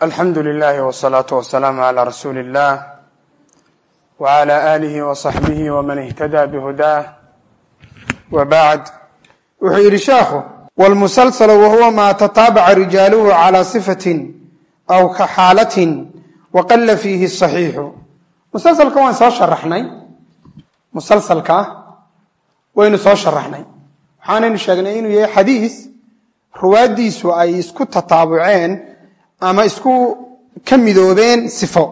alxamdu lilahi wsalaatu wasalaamu calaa rasuuli illah wcala aalihi wasaxbihi waman ihtadaa bihudaah wa bacd wuxuu yidhi sheekhu wlmusalsal wahuwa maa tataabaca rijaaluhu calaa sifatin aw ka xaalatin waqala fiihi saxiixu. Musalsalka waan soo sharaxnay. Musalsalka waynu soo sharaxnay. Waxaanaynu sheegnay inuu yahay xadiis. Ruwaaddiisu ay isku tataabuceen ama isku ka midoobeen sifo.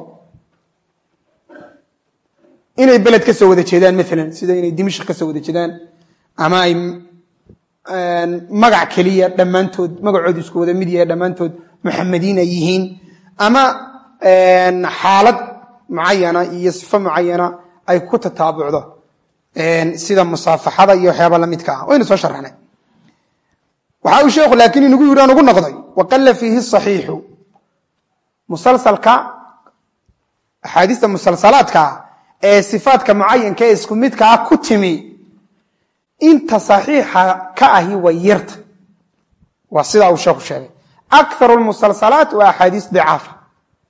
Inay beled ka soo wada jeedaan maalan sida inay dimishk ka soo wada jeedaan ama ay magac keliya dhammaantood magacoodu isku wada mid yahay dhammaantood muxamediin ay yihiin ama xaalad mucayana iyo sifo mucayana ay ku tataabucdo. Sida musaafaxada iyo waxyaaba lamidka ah. Waynu soo sharaxnay waxa uu sheekhu laakiin inagu yidhi aan ugu noqday. Waqala fiihi saxiixu musalsalka axaadiista musalsalaadkaa ee sifaadka mucayanka ee isku midkaa ku timi inta saxiixa ka ahi way yarta. Waa sidaa uu sheekhu sheegay. Akar musalsalaat waa axaadiis dicaafa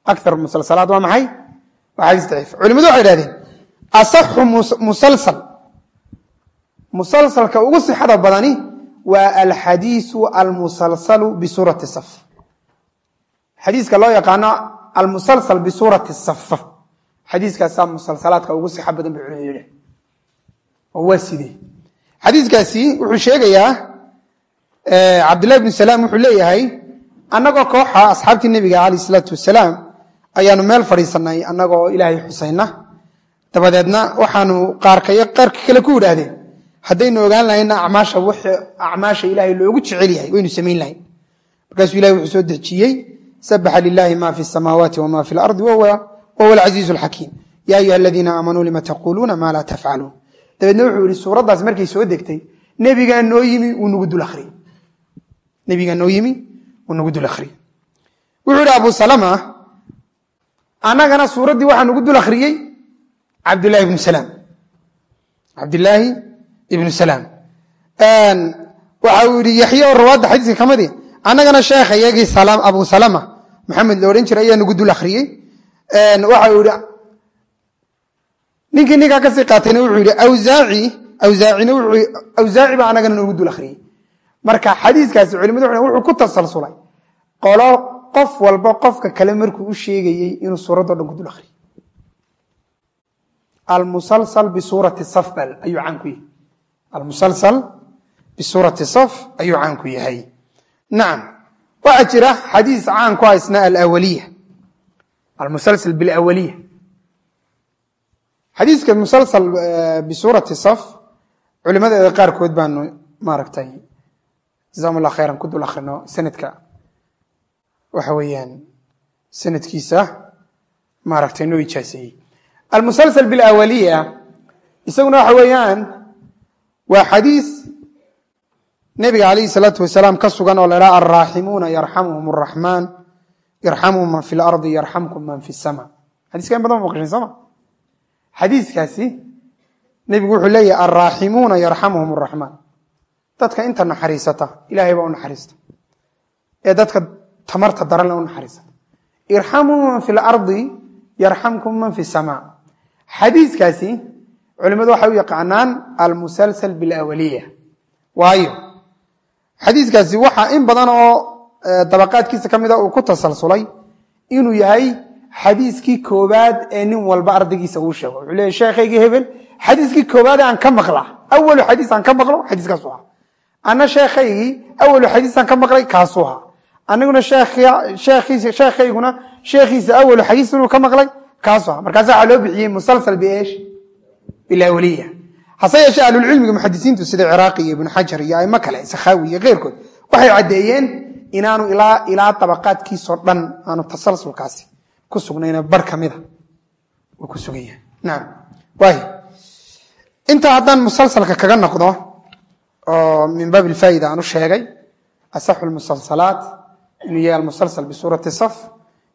akar musalsalaat waa maxay? Waa axaadiis daciifa culimadu waxay idhahdeen asaxu musalsal. Musalsalka ugu sixada badani waa alxadiisu almusalsalu bisuurati saf xadiiska loo yaqaano almusalsal bisuurati saf xadiiskaasaa musalsalaadka ugu sixa badan bay culimadu oo waa sidee xadiiskaasi wuxuu sheegayaa cabdillahi bnu salaam wuxuu leeyahay annagoo kooxa asxaabtii nebiga alayh isalaatu wasalaam ayaanu meel fadhiisanay annagoo ilaahay xusayna. Dabadeedna waxaanu qaarkayo qaarka kale ku idhaahdeen haddaynu ogaan w acmaasha ilaahay loogu jecel yahay waynu samayn lahayn. Markaasuu ilahay wuxuu soo dejiyey sabaxa lilahi ma fi samaawaati wma fi lardi wahuwa alcasiizu alxakiim ya ayuha aladiina aamanuu lima taquluuna ma laa tafcaluun dabeedna wuxuu yihi suuraddaas markay soo degtay nebigaa noo yimi wuu nagu dul ariyey nebigaa noo yimi wuu nagu dul akhriyey wuxuu yihi abu salama annagana suuraddii waxaa nagu dul akhriyey cabdlahi ibnu salaam cabdilaahi ibnu salaam waxa uu yihi yaxye oo rawaadda xadiiska kamidi annagana sheekha iyagii abu salama maxamed la odhan jiray ayaa nagu dul akhriyey. Waxa uu yihi ninkii ninkaa ka sii qaatayna wuxuu yihi awsaaci baa annagana noogu dul akhriyey. Marka xadiiskaasi culimadu wuxuu ku tasalsulay. Qolo qof walba qofka kale markuu u sheegayey inuu suuraddo dhan ku dul akhriyey. Almusalsal bisuurati saf ayuu caan ku yahay. Almusalsal bisuurati saf ayuu caan ku yahay nacam waxaa jira xadiis caan ku haysna alawaliya almusalsal bilawaliya xadiiska musalsal bisuurati saf culimadeeda qaarkood baanu maaragtay jazakum allah khayran ku dul akhrino sanadka. Waxa weeyaan sanadkiisa maaragtay noo ijaaseeyey almusalsal bilawaliya isaguna waxa weeyaan waa xadiis nebiga calayhi salaatu wasalaam ka sugan oo la idhaha alraaximuuna yarxamuhum araxmaan yarxamuhum man fi lardi yarxamkum man fi sama xadiiska in maqashin sooma xadiiskaasi nebigu wuxuu leeyahay alraaximuuna yarxamuhum araxmaan dadka inta naxariisata ilahay baa u naxariista. Ee dadka tamarta daranle u naxariisata. Irxamuu man fi lardi yarxamkum man fi sama xadiiskaasi culimadu waxay u yaqaanaan almusalsal bilawaliya. Waayo xadiiskaasi waxaa in badan oo dabaqaadkiisa ka mida uu ku tasalsulay inuu yahay xadiiskii koobaad ee nin walba ardaygiisa uu sheego wuxuu leeyahy sheekhaygii hebel xadiiskii koobaad aan ka maqla awalu xadiis aan ka maqlo xadiiskaasu ahaa. Ana sheekhaygii awalu xadiisaan ka maqlay kaasuu ahaa. Aniguna sheekhayguna sheekhiisa awalu xadiis inuu ka maqlay kaasuu ahaa. Markaasa waxaa loo bixiyey musalsal biesh bilawaliya hase yeeshee ahlulcilmiga muxadisiintu sida ciraaqi iyo ibnu xajar iyo aimo kale sakhaawi iyo keyrkood waxay caddeeyeen inaanu ilaa dabaqaadkiisoo dhan aanu tasalsulkaasi ku sugnayna bar ka mida uu ku sugan yahay. Naam. Waay intaa haddaan musalsalka kaga noqdo oo min baab ilfaa'ida aan u sheegay asaxu lmusalsalaat inuu yahay almusalsal bisuurati saf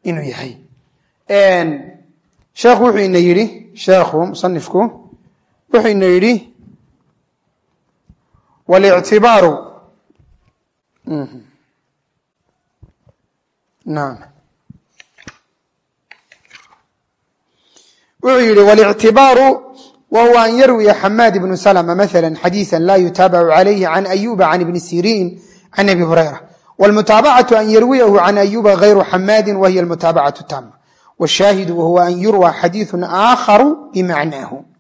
inuu yahay. Sheekhu wuxuu ina yidhi sheekhu musanifku wuxayna yidhi walictibaaru. Mhm. Nam wuxuu yihi walictibaaru wa huwa an yarwiya xamaad ibnu salma maala xadiisa la yutaabacu calayhi can ayuba can ibni siriin can abi hurayra. Wاlmutaabacatu an yarwiyahu can ayuba gayru xamaadi wahiy mutaabacatu taama washaahidu wahuwa an yurwa xadiiثu aakharu bimacnaahu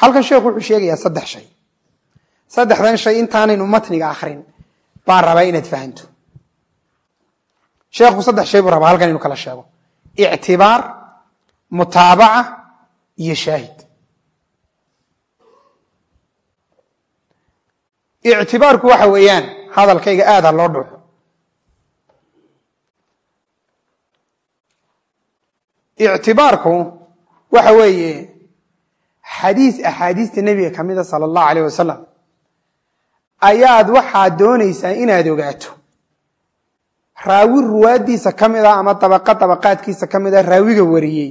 halkan sheekhu wuxuu sheegayaa saddex shay. Saddexdan shay intaanaynu matniga akhrin baan rabaa inaad fahanto. Sheekhu saddex shay buu rabaa halkan inu kala sheego. Ictibaar mutaabaca iyo shaahid. Ictibaarku waxa weeyaan hadalkayga aad ha loo dhuuxo. Ictibaarku waxa weeye xadiis axaadiista nebiga ka mida sala allahu alayh wasalam ayaad waxaad doonaysaa inaad ogaato. Raawi ruwaaddiisa ka mid a ama dabaqa dabaqaadkiisa ka mid a raawiga wariyey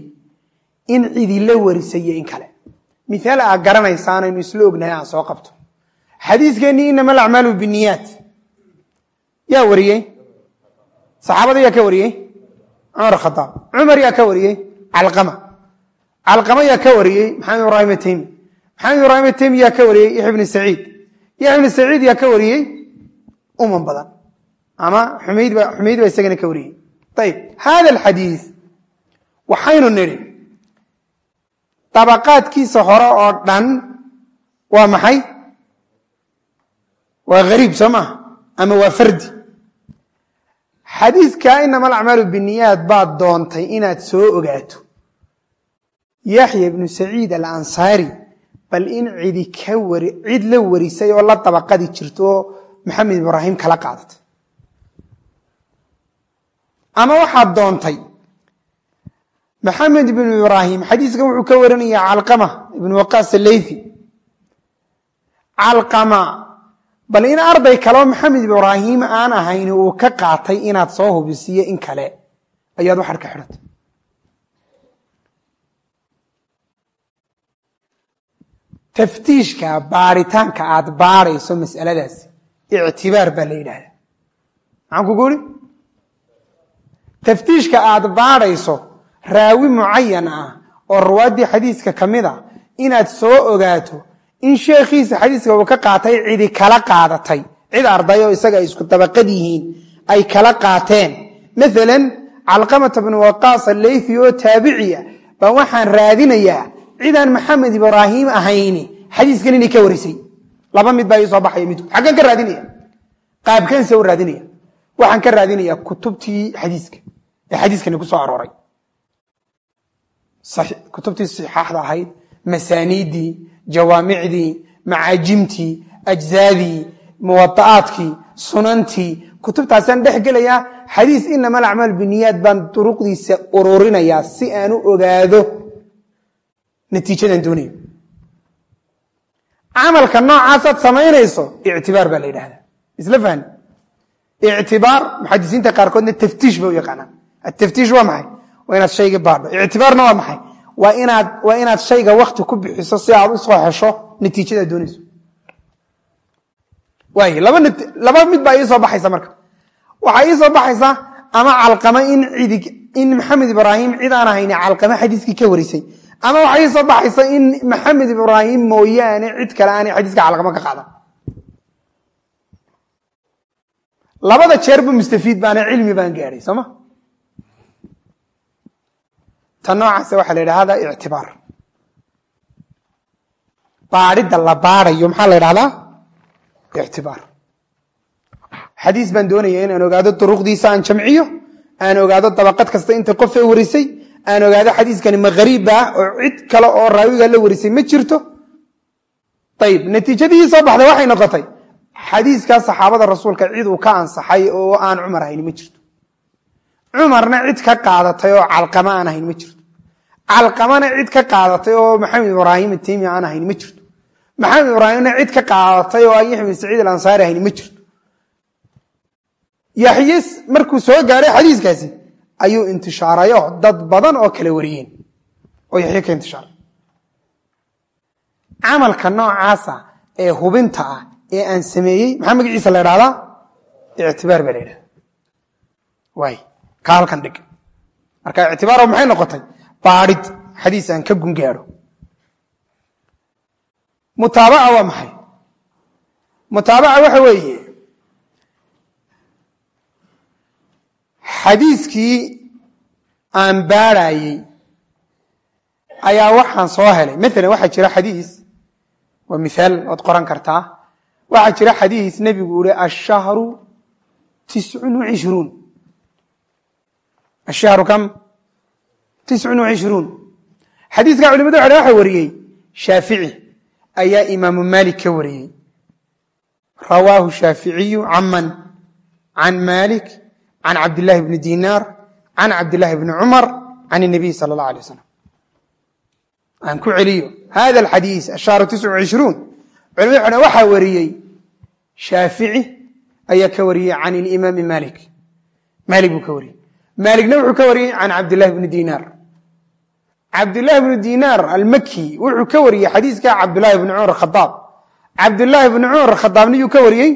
in cidila warisayo in kale. Mithaal aad garanaysaana aynu isla ognahay aan soo qabto. Xadiiskeenii inama alacmaalu biniyaat yaa wariyey? Saxaabada yaa ka wariyey? Cumar khadaab cumar yaa ka wariyey? Calqama calqama yaa ka wariyey maxamed ibraahim ataymi maxamed ibraahim ataymi yaa ka wariyey yaxya ibni saciid yaxya ibni saciid yaa ka wariyey uman badan. Ama xumayd ba xumayd baa isagana ka wariyey. Ayib hada alxadiis waxaynu nidhi dabaqaadkiisa hore oo dhan waa maxay? Waa hariib soo maaha ama waa fardi? Xadiiska inama alacmaalu biniyaad baad doontay inaad soo ogaato yaxya ibnu saciid alansaari bal in cidi ka wari cid la warisay oo la dabaqadi jirto oo maxamed ibraahim kala qaadatay. Ama waxaad doontay maxamed ibnu ibraahim xadiiskan wuxuu ka warinayaa calqama ibnu waqaas alaythi calqama bal in arday kaleo maxamed ibraahim aan ahayn uu ka qaatay inaad soo hubisiyo in kale ayaad waxar ka xidhatay taftiishka baaritaanka aad baarayso masaladaasi ictibaar baa la yidhahda maxaan kugu uri taftiishka aad baarayso raawi mucayan ah oo ruwaaddii xadiiska ka mid a inaad soo ogaato in sheekhiisa xadiiska uu ka qaatay cidi kala qaadatay cid arday oo isaga ay isku dabaqad yihiin ay kala qaateen maalan calqamata bnu waqaas allaythi oo taabiciya baan waxaan raadinayaa cidaan maxamed ibraahim ahayni xadiiskan inay ka warisay laba mid baa ii soo baxaya midku xaggan ka raadinaya. Qaabkanse u raadinaya. Waxaan ka raadinayaa kutubtii xadiiska. Ee xadiiskani ku arooray. Kutubtii saxaaxda ahayd masaaniiddii jawaamicdii macaajimtii ajzaadii muwada'aadkii sunantii. Kutubtaasaan dhex gelayaa xadiis inama alacmaal biniyaad baan duruqdiisa ururinayaa si aan u ogaado natiijadan doonayo. Camalka noocaasaad samaynayso ictibaar baa la yidhahda isla fahni ictibaar muxadisiinta qaarkoodna taftiish ba u yaqaanaan. Ataftiish waa maxay? Waa inaad shayga baadho. Ictibaarna waa maxay? Waa inaad waa inaad shayga wakti ku bixiso si aad u soo hesho natiijadaad doonayso. Waay laba laba mid baa ii soo baxaysa marka. Waxaa ii soo baxaysaa ama calqama in cidi in maxamed ibraahim cid aan ahayni calqama xadiiskii ka warisay ama waxaa ii soo baxaysa in maxamed ibraahim mooyaane cid kale aanay xadiiska calqama ka qaadan? Labada jeerba mustafiid baana cilmi baan gaadhay sooma ta noocaase waxaa la yidhahda ictibaar. Baadhidda la baadhayo maxaa la ydhahdaa ictibaar. Xadiis baan doonaya inaan ogaado duruqdiisa aan jamciyo aan ogaado dabaqad kasta inta qofee warisay aan ogaado xadiiskani ma hariibba ah oo cid kale oo raawiga la warisay ma jirto? Ayib natiijadii soo baxday waxay noqotay xadiiskaa saxaabada rasuulka cid uu ka ansaxay oo aan cumar ahayn ma jirto. Cumarna cid ka qaadatay oo calqama aan ahayn ma jirto. Calqamana cid ka qaadatay oo maxamed ibraahim atimi aan ahayn ma jirto. Maxamed ibraahimna cid ka qaadatay oo aan yaxya bin saciid alansaari ahayn ma jirto. Yaxyes markuu soo gaaray xadiiskaasi ayuu intishaarayo dad badan oo kala wariyeen. Oo yaxye ka intishaaray camalka noocaasa ee hubinta ah ee aan sameeyey maxaa magaciisa la idhahdaa ictibaar baa la yidhahda waay ka halkan dhig. Marka ictibaaro maxay noqotay? Baadhid xadiis aan ka gungaadho. Mutaabaca waa maxay? Mutaabaca waxa weeye xadiiskii aan baadhayey ayaa waxaan soo helay. Maalan waxaa jira xadiis waa mihaal ood qoran kartaa. Waxaa jira xadiis nebigu uhi ashahru tiscun wacishruun ashahru kam? Tiscun wacishruun xadiiska culimadu waxa waxa wariyey. Shaafici ayaa imaamu maalik ka wariyey. Rawaahu shaaficiyu can man can maalik can cabdilaahi bni dinaar can cabdilaahi bni cumar can اnabiy sal اlah alay slam aan ku celiyo hada axadiis ashaar iruun culamad waxaa wariyey shaafici ayaa ka wariyey can ilimaami malik maali buu ka wariyey maaligna wuxuu ka wariyey can cabdilahi bni dinaar cabdilaahi bnu dinaar almaki wuxuu ka wariyey xadiiska cabdulaahi bni cumar khadaab cabdulaahi bni cumar khadaabniyuu ka wariyey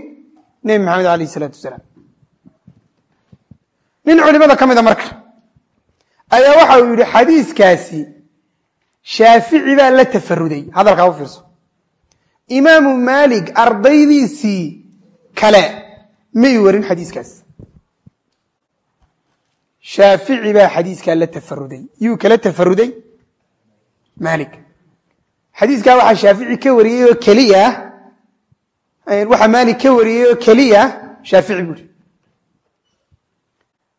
nebi maxamed alayh salaatu wasalaam nin culimada ka mida marka. Ayaa waxa uu yidhi xadiiskaasi shaafici baa la tafaruday hadalkaa u fiirso. Imaamu maalik ardaydiisii kale may warin xadiiskaas? Shaafici baa xadiiskaa la tafaruday yuu kala tafaruday maalik. Xadiiskaa waxaa shaafici ka wariyey oo keliya waxaa maalik ka wariyey oo keliya shaafici buuri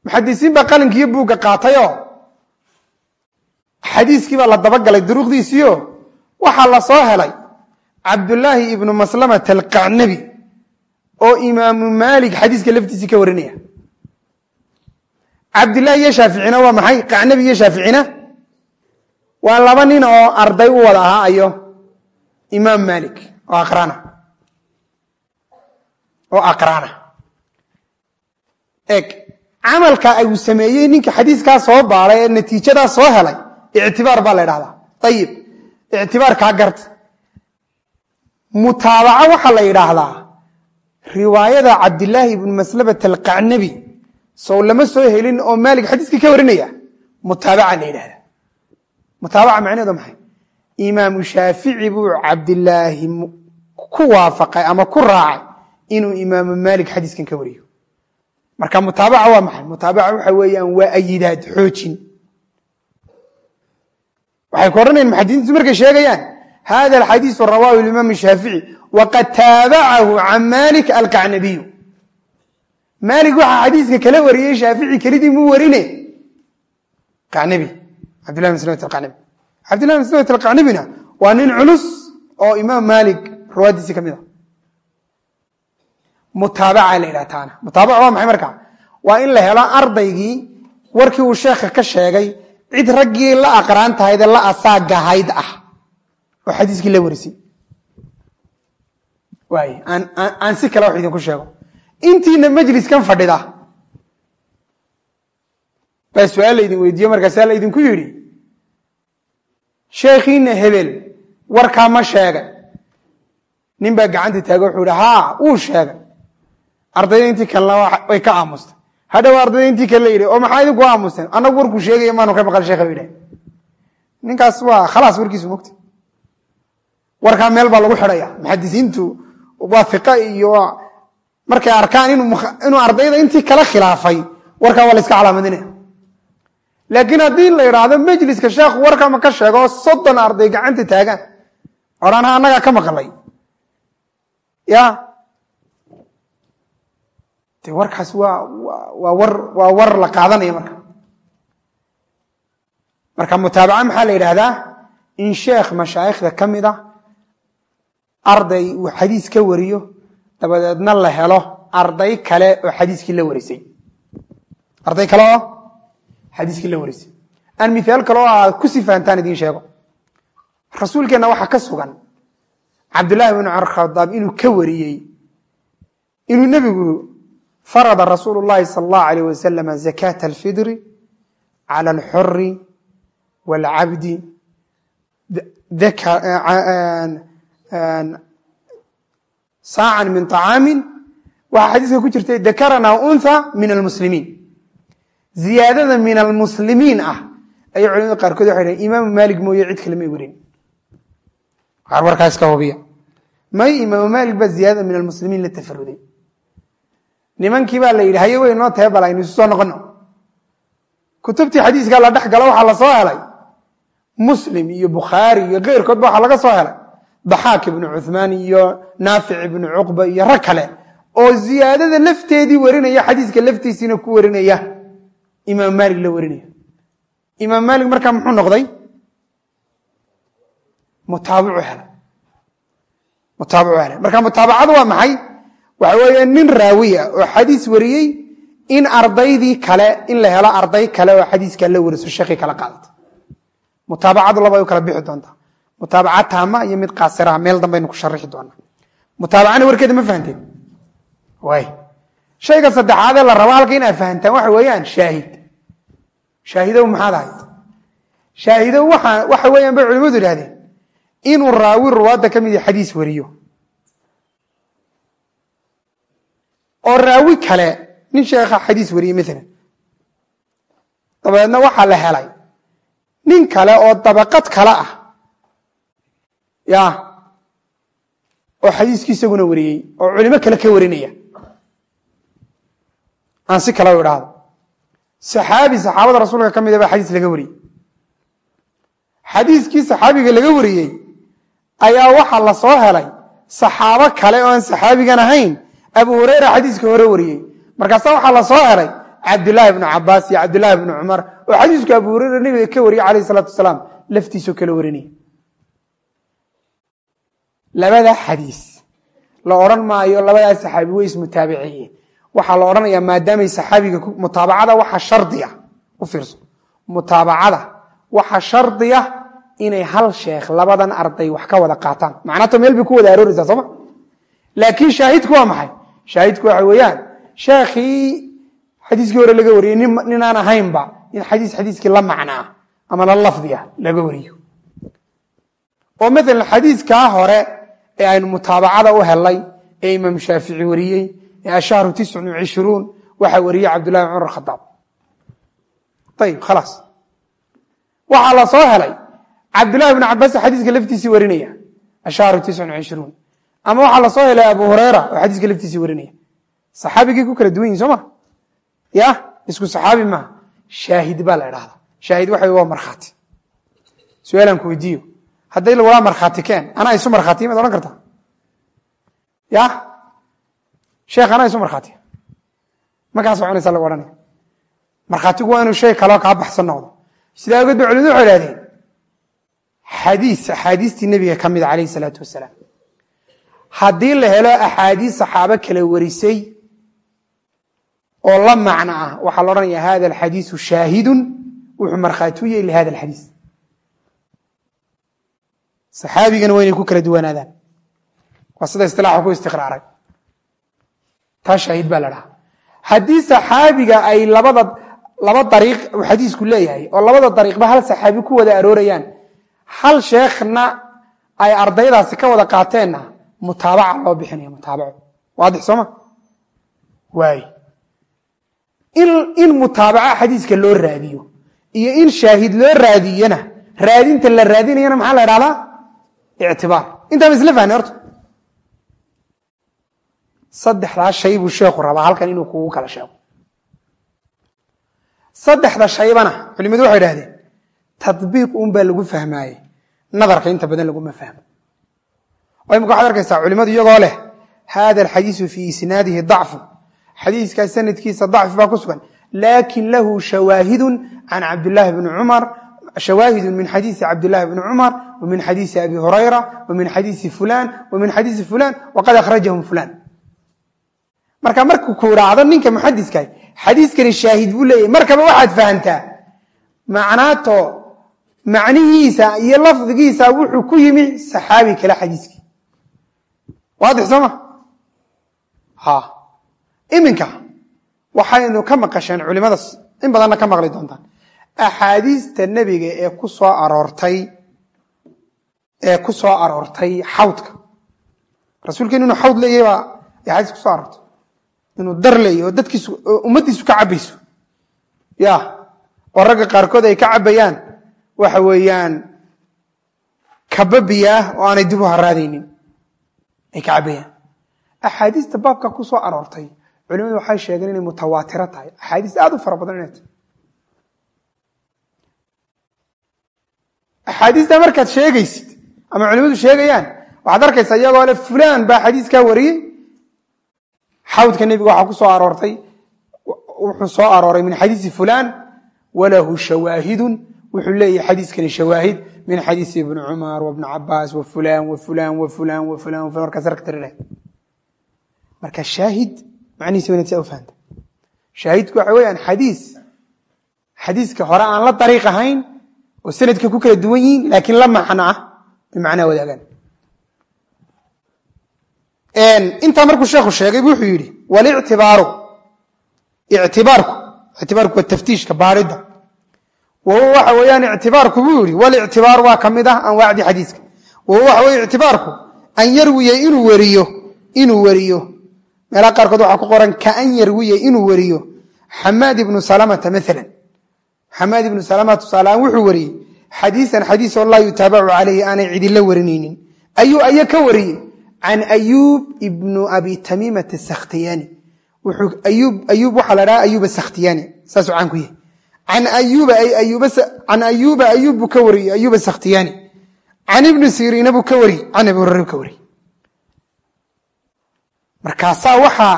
muxadisiin baa qalinkiiyo buugga qaatayoo? Xadiiskii baa la dabagalay duruqdiisiio waxaa la soo helay cabdulaahi ibnu maslamata alqacnabi oo imaamu maalik xadiiska laftiisii ka warinaya. Cabdillahi iyo shaaficina waa maxay? Qacnabi iyo shaaficina? Waa laba nin oo arday u wada ahaa ayo imaam maalik oo aqrana. Oo aqrana. Eg camalka uu sameeyey ninka xadiiskaa soo baaray ee natiijadaa soo helay ictibaar baa la ydhahdaa ayib ictibaar kaa garta. Mutaabaco waxaa la yidhaahdaa riwaayada cabdilaahi ibnu maslabat alqacnabi sow lama soo helin oo maalik xadiiskii ka warinaya mutaabaca la yidhahdaa mutaabaca macnaheedu maxay? Imaamu shaafici buu cabdilaahi ku waafaqay ama ku raacay inuu imaamu maalik xadiiskan ka wariyo marka mutaabaca waa maxay? Mutaabaca waxa weeyaan waa ayidaad xoojin. Waxay ku odhanayan muxadisiintu markay sheegayaan? Hada alxadiisu rawaahu imaam shaafici waqad taabacahu can malik alqacnabiyu maalik waxaa xadiiska kala wariyey shaafici kelidii muu warine? Qacnabi cabdillahi bin slamat alqacnabi cabdillahi bin slamat alqacnabina waa nin culus oo imaam maalik rawaadiisi ka mid a mutaabaca la yidhaha taana. Mutaabaca waa maxay marka waa in la helo ardaygii warkii uu sheekha ka sheegay cid raggii la aqraan tahaydee la asaagahayd ah. Oo xadiiskii la warisay waay aan si kale wax idinku sheego. Intiina majliskan fadhida. Baa su'aal laydin weydiiyo markaasaa laydinku yidhi. Sheekhiina hebel warkaa ma sheegay. Nin baa gacanta taaga wuxuu ihi haa wuu sheegay ardayda intii kalena way ka aamustay hadhow ardayda intii kale yidhi oo maxaa idinku aamusteen annagu warkuu sheegaya maanu ka maqal sheekha yidhah ninkaas waa khalaas warkiisu mogta warkaa meel baa lagu xidhaya. Muxadisiintu waa iqa iyo markay arkaan inuu ardayda intii kala khilaafay warkaa waa la iska calaamadinaya. Laakiin haddii la idhaahdo majliska sheekhu warkama ka sheego soddon arday gacanta taagaan odhanha annagaa ka maqlay. Ya de warkaas waa waa war la qaadanaya marka. Marka mutaabaca maxaa la yidhaahdaa? In sheekh mashaayikhda ka mid a arday uu xadiis ka wariyo dabadeedna la helo arday kale oo xadiiskii la warisay arday kale oo xadiiskii la warisay aan miaal kale oo aad ku sifaantaan idiin sheego. Rasuulkeenna waxaa ka sugan cabdullahi bn cumar khadaab inuu ka wariyey inuu nebigu farada rasuulu llahi sal allahu alayh wasalam zakaata alfidri cala alxuri waalcabdi saacan min طacaamin waxaa xadiiska ku jirtay dakarana unha min almuslimiin ziyaadada min almuslimiin ah ayay culimada qaarkood waxay dhahen imaamu maalik mooye cid kale may werin qaar warkaas ka hubiya may imaamu maalik baa ziyaadada min almuslimiin la tafaruday nimankii baa la yidhi haye wey noo tahe bal aynu isu soo noqono kutubtii xadiiska la dhex galo waxaa la soo helay. Muslim iyo bukhaari iyo keyrkoodba waxaa laga soo helay. Daxaak ibnu cuhmaan iyo naafic ibnu cuqba iyo rag kale oo ziyaadada lafteedii warinaya xadiiska laftiisiina ku warinaya. Imaam maalik la warinaya. Imaam maalik markaa muxuu noqday? Mutaabicu helay. Mutaabicu helay. Marka mutaabacadu waa maxay waxa weeye nin raawiya oo xadiis wariyey in ardaydii kale in la helo arday kale oo xadiiskaa la wariso sheekii kala qaadata mutaabacadu labay u kala bixi doontaa. Mutaabaca taama iyo mid kaasiraha meel dambaynu ku sharixi doonaa. Mutaabacana warkeeda ma fahanteen? Waay shayga saddexaadee la rabo halka inaad fahantaan waxa weeyaan shaahid. Shaahidow maxaad ahayd? Shaahidow waxa weeyaan bay culimadu idhahdeen inuu raawi ruwaadda ka mid xadiis wariyo oo raawi kale nin sheekha xadiis wariyey maalan dabeedna waxaa la helay. Nin kale oo dabaqad kale ah. Ya. Oo xadiiskii isaguna wariyey oo culimo kale ka warinaya. Aan si kale u idhaahdo. Saxaabi saxaabada rasuulka ka mida baa xadiis laga wariyey. Xadiiskii saxaabiga laga wariyey ayaa waxaa la soo helay saxaabo kale oo aan saxaabigan ahayn abu hureyra xadiiska hore wariyey. Markaasa waxaa la soo helay cabdilaahi bnu cabaas iyo cabdilaahi bnu cumar oo xadiisku abu hureyra nabiga ka wariyey alayh salaatu wasalaam laftiisoo kala warinaya labada xadiis la odhan maayo labadaas saxaabi way ismutaabiciye waxaa la odhanayaa maadaamay saxaabiga mutaabacada waxa shardiya u fiirso. Mutaabacada waxa shardiya inay hal sheekh labadan arday wax ka wada qaataan. Macnato meel bay ku wada arooraysaa sooma laakiin shaahidku waa maxay shaahidku waxa weeyaan sheekhii xadiiskii hore laga wariyey nin aan ahaynba in xadiis xadiiskii la macnaa ama la lafdiya laga wariyo. Oo maalan xadiiskaa hore ee aynu mutaabacada u helay ee imaam shaafici wariyey ee ashahru tiscun cishruun waxaa wariyey cabdullahi cumar khadaab. Ayib khalaas. Waxaa la soo helay cabdullahi bn cabaas xadiiska laftiisii warinaya ashahru tiscun cishruun ama waxaa la soo helay abu hureyra oo xadiiska laftiisii warinaya. Saxaabigii ku kala duwan yihiin soo ma? Ya isku saxaabi maaha shaahid baa la idhahda shaahid waxa waa markhaati. Su'aalaan ku weydiiyo. Hadday lawalaa markhaati keen anaa isu markhaatiya maad odhan kartaa? Ya sheekh anaa isu markhaatiya makaa soconaysa lagu odhanaya markhaatigu waa inuu shay kaloo kaa baxsan noqdo. Sidaa ogeed ba culimadu waxay ihahdeen xadiis axaadiistii nebiga ka mida calayh isalaatu wasalaam haddii la helo axaadiis saxaabo kala warisay oo la macno ah waxaa la odhanaya hada alxadiisu shaahidun. Wuxuu markhaati u yahy lihada alxadiis saxaabigana waa inay ku kala duwanaadaan. Waa sida istilaaxa ku istiqraaray. Taa shaahid baa la dhahaa. Haddii saxaabiga ay labada laba dariiq xadiisku leeyahay oo labada dariiqba hal saxaabi ku wada aroorayaan hal sheekhna ay ardaydaasi ka wada qaateenna mutaabaca loo bixinaya mutaabaco waadix sooma waay in mutaabaca xadiiska loo raadiyo iyo in shaahid loo raadiyana raadinta la raadinayana maxaa la idhahdaa ictibaar intaaba isla fahna horta saddexdaa shay buu sheekhu rabaa halkan inuu kugu kala sheego saddexda shaybana culimadu waxay idhahdeen tadbiiq un baa lagu fahmaaye nadarka inta badan laguma fahmo imika waxad arkaysaa culimadu iyagoo leh hada alxadiisu fii isnaadihi dacfu xadiiskaa sanadkiisa dacfi baa ku sugan. Laakin lahu shawaahidun can cabdillaahi bni cumar shawaahidun min xadiisi cabdillahi bni cumar wa min xadiisi abi hurayra wa min xadiisi fulan wa xadiisi fulan waqad akhrajahum fulan marka markuu ku idhaahdo ninka muxadiskaah xadiiskani shaahid buu leeyahy markaba waxaad fahamtaa macnaato macnihiisa iyo lafdigiisa wuxuu ku yimi saxaabi kale xadiiskii waadix sooma ha. Iminka waxaynu ka maqasheen culimada in badanna ka maqli doontaan. Axaadiista nebiga ee ku soo aroortay ee ku soo aroortay xawdka. Rasuulkeen inuu xawd leeyahay baa axaadiis ku soo aroortay. Inuu dar leeyahy oo dadkiisu oo ummaddiisu ka cabbayso. Ya oo ragga qaarkood ay ka cabbayaan. Waxa weeyaan kaba biyo ah oo aanay dib u haraadaynin ay ka cabayaan axaadiista baabka ku soo aroortay culimadu waxay sheegeen inay mutawaatiro tahay. Axaadiis aad u fara badan inay tahay axaadiista markaad sheegaysid ama culimadu sheegayaan waxaad arkaysaa iyagoo le fulan baa xadiiskaa wariyey. Xawdka nebiga waxaa ku aroortay wuxuu soo arooray min xadiisi fulan walahu shawaahidun wuxuu leeyahay xadiiskani shawaahid min xadiisi ibni cumar wabni cabaas wa fulan wa fulan wa fulan wa fulan wa markaas arka tirinay marka shaahid macnihiisa wanaad saa u fahanta shaahidku waxa weeyaan xadiis xadiiska hore aan la dariiq ahayn oo sanadka ku kala duwan yihiin laakiin la macno ah bimacnaa wadaagaan intaa markuu wahuwa waxa weeyaan ictibaarku buu yihi walictibaaru waa ka mid ah anwaacdii xadiiska wahuwa waxa weye ictibaarku an yarwiya inuu weriyo inuu weriyo meelaha qaarkood waxaa ku qoran kaan yarwiya inuu weriyo xamaad ibnu salamata maalan xamaad ibnu salama tusaaleaan wuxuu wariyey xadiisan xadiis oo laa yutaabacu calayhi aanay cidila warinaynin ayuu aya ka wariyey can ayuub ibnu abi tamiimata sakhtiyani ayuub can ayuuba ayuub buu ka wariyey ayuuba sakhtiyani can ibni siriina buu ka wariyey can abi buu ka wariyey. Markaasaa waxaa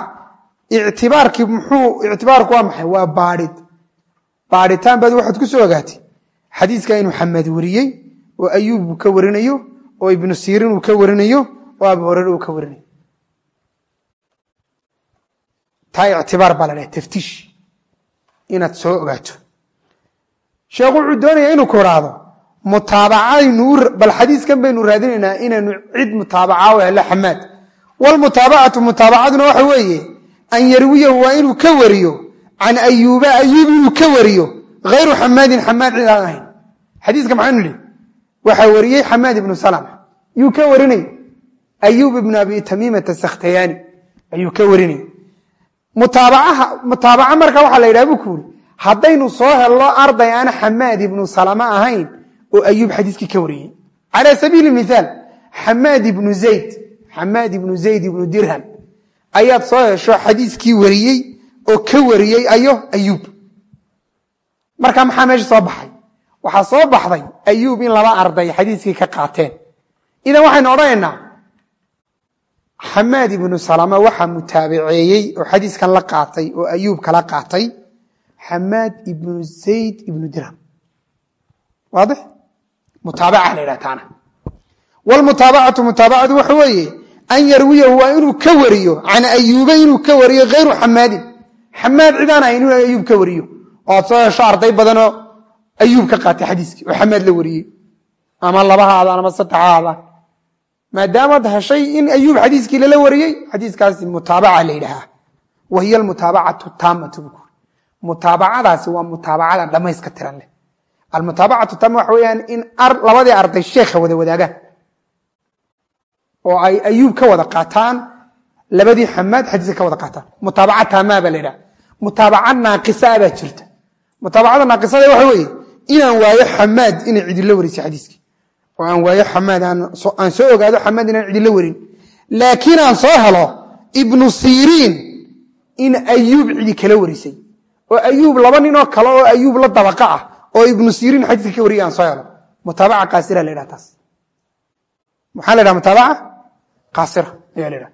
ictibaarkii muxuu ictibaarku waa maxay? Waa baadhid baadhitaan baad waxaad ku soo ogaatay. Xadiiska inuu xamed wariyey oo ayuub uu ka warinayo oo ibnu siriin uu ka warinayo oo abu horere uu ka warinayo. Taa ictibaar sheekhu wuxuu doonayaa inuu ku idhaahdo mutaabacaynu bal xadiiskan baynu raadinaynaa inaynu cid mutaabaca u helo xamaad. Wlmutaabacatu mutaabacaduna waxa weeye an yarwiyahu waa inuu ka wariyo can ayuuba ayuub inuu ka wariyo hayru xamaadin xamaad cid aan ahayn. Xadiiska maxaynu nihi waxaa wariyey xamaad ibnu salama yuu ka warinay. Ayuub ibnu abi tamiimata sakhtayaani. Ayuu ka warinay. Mutaabaca marka waxaa la yidhaha buu ku uri haddaynu soo helno arday aan xamaad ibnu salama ahayn oo ayuub xadiiskii ka wariyey. Cala sabiili mihaal xamaad ibnu zayd xamaad ibnu zayd ibnu dirham ayaad soo hesho xadiiskii wariyey oo ka wariyey ayo ayuub. Marka maxaa meesha soo baxay? Waxaa soo baxday ayuub in laba arday xadiiskii ka qaateen. Idan waxaynu odhanaynaa xamaad ibnu salama waxaa mutaabaceeyey oo xadiiskan la qaatay oo ayuub kala qaatay xamaad ibnu zayd ibnu dirham. Waadix? Mutaabaca la yidhah taana. Wlmutaabacatu mutaabacadu waxa weeye an yarwiyahu waa inuu ka wariyo can ayuuba inuu ka wariyo hayru xamaadin xamaad cidaan ahayn inuu ayuub ka wariyo. Oo ad soo hesho arday badanoo ayuub ka qaatay xadiiskii oo xamaad la wariyey. Ama laba ha adaan ama saddex ha adaan maadaamaad heshay in ayuub xadiiskii lala wariyey xadiiskaasi mutaabaca la yidhahaa wa hiya mutaabacadaasi waa mutaabacada dhamayska tiran leh. Almutaabacatu taama waxa weyaan in labadii arday sheekha wada wadaagaan oo ay ayuub ka wada qaataan labadii xamaad xadiiska ka wada qaataan. Mutaabaca taamaa baa la yidhaha mutaabaca naaqisaa baa jirta. Mutaabacada naaqisada waxa weeye inaan waayo xamaad inay cidilo warisay xadiiskii oo aan waayo xamaad aan soo ogaado xamaad inaan cidilo warin. Laakiin aan soo helo ibnu siriin in ayuub cidi kala warisay oo ayuub laba ninoo kale oo ayuub la dabaqa ah oo ibnu siriin xadiiska ka wariyay aan soo helo. Mutaabaca kaasira la ydhaha taas. Maxaa la ydhaha mutaabaca? Kaasira ayaa la ydhaha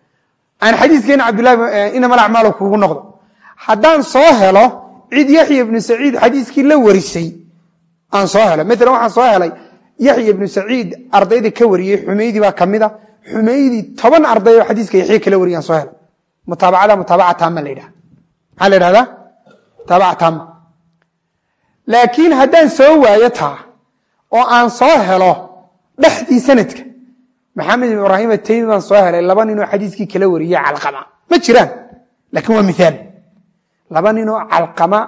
aan xadiiskeena cabdillahi inama alacmaalo kuugu noqdo. Haddaan soo helo cid yaxya ibnu saciid xadiiskii la warisay aan soo helo. Maalan waxaan soo helay yaxya ibnu saciid ardayda ka wariyey xumaydi baa ka mida. Xumaydi toban arday xadiiska yaxya kala wariyay aan soo helo. Mutaabacada mutaabaca taama la ydhaha maxaa la ydhahdaa mutaabaca taama laakiin haddaan soo waayo taa oo aan soo helo dhexdii sanadka maxamed ibn ibraahim ataymi baan soo helay laba ninoo xadiiskii kala wariyey calqama. Ma jiraan? Laakiin waa miaal laba ninoo calqama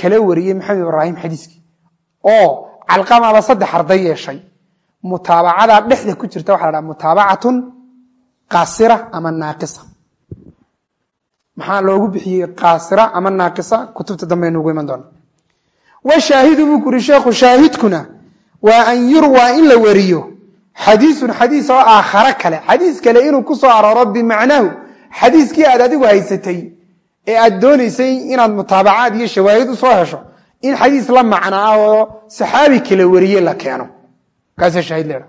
kala wariyey maxamed ibraahim xadiiskii. Oo calqamaba saddex arday yeeshay. Mutaabacadaa dhexda ku jirta waxa la dhaha mutaabacatun qaasira ama naaqisa maxaa loogu bixiyey qaasira ama naaqisa? Kutubta dambe nugu iman doona washaahidu buu ku uri sheekhu shaahidkuna waa an yurwaa in la wariyo. Xadiisun xadiis oo aakhare kale xadiis kale inuu ku soo arooro bimacnaahu xadiiskii aad adigu haysatay ee aad doonaysay inaad mutaabacaad iyo shawaahid u soo hesho in xadiis la macno ah oo saxaabi kale wariye la keeno. Kaasa shaahid leha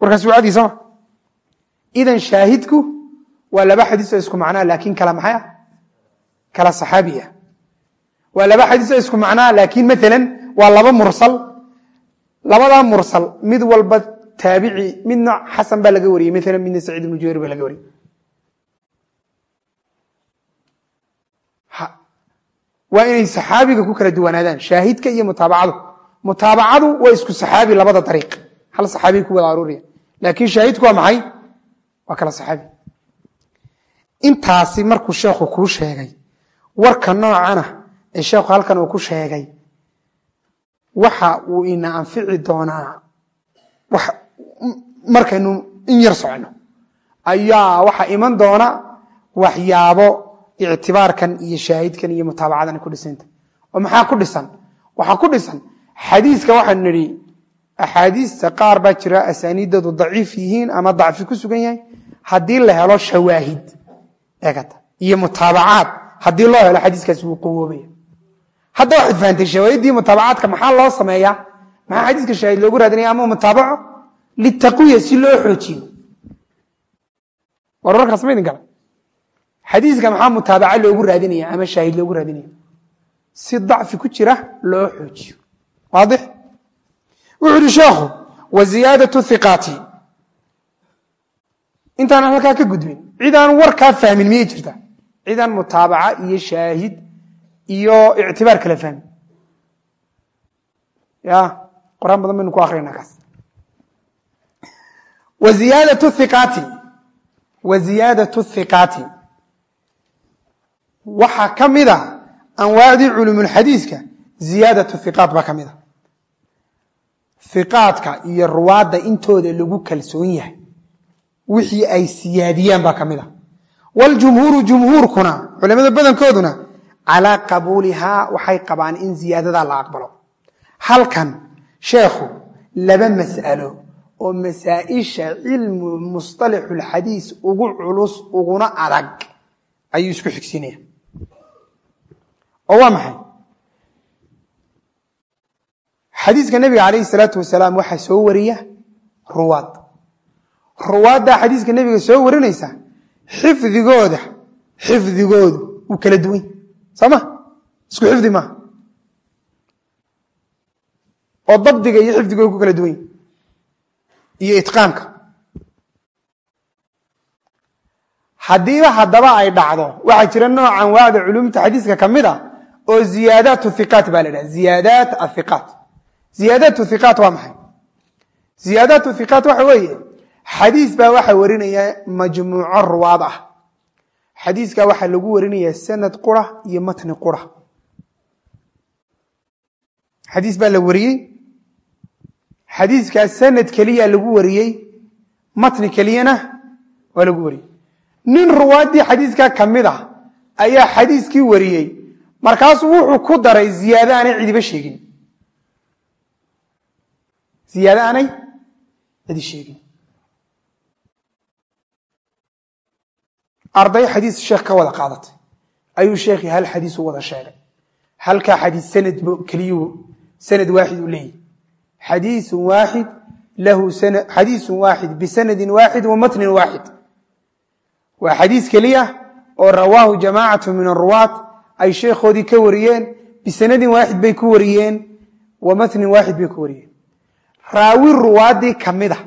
warkaas waa cadiisama idan shaahidku waa laba xadiis oo isku macnaa laakiin kala maxay ah? Kala saxaabi ah. Waa laba xadiis oo isku macnaa laakiin maalan waa laba mursal. Labadaa mursal mid walba taabici midna xasan baa laga wariyey maalan midna saciid ibnu jubayr baa laga wariyey. Waa inay saxaabiga ku kala duwanaadaan shaahidka iyo mutaabacadu. Mutaabacadu waa isku saxaabi labada dariiq. Hal saxaabiga ku wada aruuriya. Laakiin shaahidku waa maxay? Waa kala saxaabi intaasi markuu sheekhu kuu sheegay warka noocana ee sheekhu halkan uu ku sheegay waxa uu ina anfici doonaa markaynu in yar socono ayaa waxa iman doona waxyaabo ictibaarkan iyo shaahidkan iyo mutaabacadan ku dhisanta oo maxaa ku dhisan? Waxaa ku dhisan xadiiska waxaanu nidhi axaadiista qaar baa jira asaaniiddoodu daciif yihiin ama dacfi ku sugan yahay. Haddii la helo shawaahid eegata. Iyo mutaabacaad. Haddii loo helo xadiiskaasi wuu qawoobaya hadda waxaad fahamtay shawaahiddii mutaabacaadka maxaa loo sameeyaa? Maxaa xadiiska shaahid loogu raadinaya ama mutaabaco? Litaqwiya si loo xoojiyo. War warkaas ma idin gala. Xadiiska maxaa mutaabaca loogu raadinaya ama shaahid loogu raadinaya? Si dacfi ku jira loo xoojiyo. Waadix? Wuxu uhi sheekhu wa ziyaadatu hiqaati intaanan halkaa ka gudbin. Cid aan warkaa fahmin miyay jirta? Cid aan mutaabaca iyo shaahid iyo ictibaar kala fahmin. Ya qor-aan badan baynu ku akrinaa kaas. Wa ziyaadatu hiqaati wa ziyaadatu hiqaati waxaa ka mid a anwaacdii culumulxadiiska ziyaadatu hiqaat baa ka mid a hiqaadka iyo ruwaadda intooda lagu kalsoon yahay wixii ay siyaadiyaan baa ka mid a waljumhuuru jumhuurkuna culamada badankooduna calaa qabuulihaa waxay qabaan in ziyaadadaa la aqbalo. Halkan sheekhu laba mas'alo oo masaa'isha cilmu musطalaxulxadiis ugu culus uguna adag ayuu isku xigsiinaya. Oo waa maxay? Xadiiska nebiga calayhi salaatu wasalaam waxaa soo wariya ruwaad ruwaaddaa xadiiska nebiga soo warinaysa xifdigooda xifdigoodu wuu kala duwan soo ma isku xifdi maaha oo dabdiga iyo xifdigooda ku kala duwan iyo itqaamka. Haddiiba haddaba ay dhacdo waxaa jira nooc anwaacda culumta xadiiska ka mid a oo ziyaadaat hiqaat baa la dhaha ziyaadaat athiqaat. Ziyaadaat hiqaat waa maxay? Ziyaadaat hiqaat waxa weeye xadiis baa waxaa warinaya majmuuco ruwaad ah xadiiska waxaa lagu warinaya sanad qura iyo matni qura. Xadiis baa la wariyey. Xadiiskaa sanad keliya lagu wariyey matni keliyana waa lagu wariyey. Nin ruwaaddii xadiiskaa ka mid ah ayaa xadiiskii wariyey. Markaasuu wuxuu ku daray ziyaado aanay cidiba sheegin. Ziyaado aanay cidi sheegin arday xadiis sheekh ka wada qaadatay. Ayuu sheekhii hal xadiis u wada sheegay. Halkaa xadiis sanad keliyuu sanad waaxid u leeyahy xadiisun waaxid lahu xadiisun waaxid bisanadin waaxid wa matnin waaxid waa xadiis keliya oo rawaahu jamaacatu min aruwaat ay sheekhoodii ka wariyeen bisanadin waaxid bay ku wariyeen wa matnin waaxid bay ku wariyeen. Raawi ruwaaddii ka mid a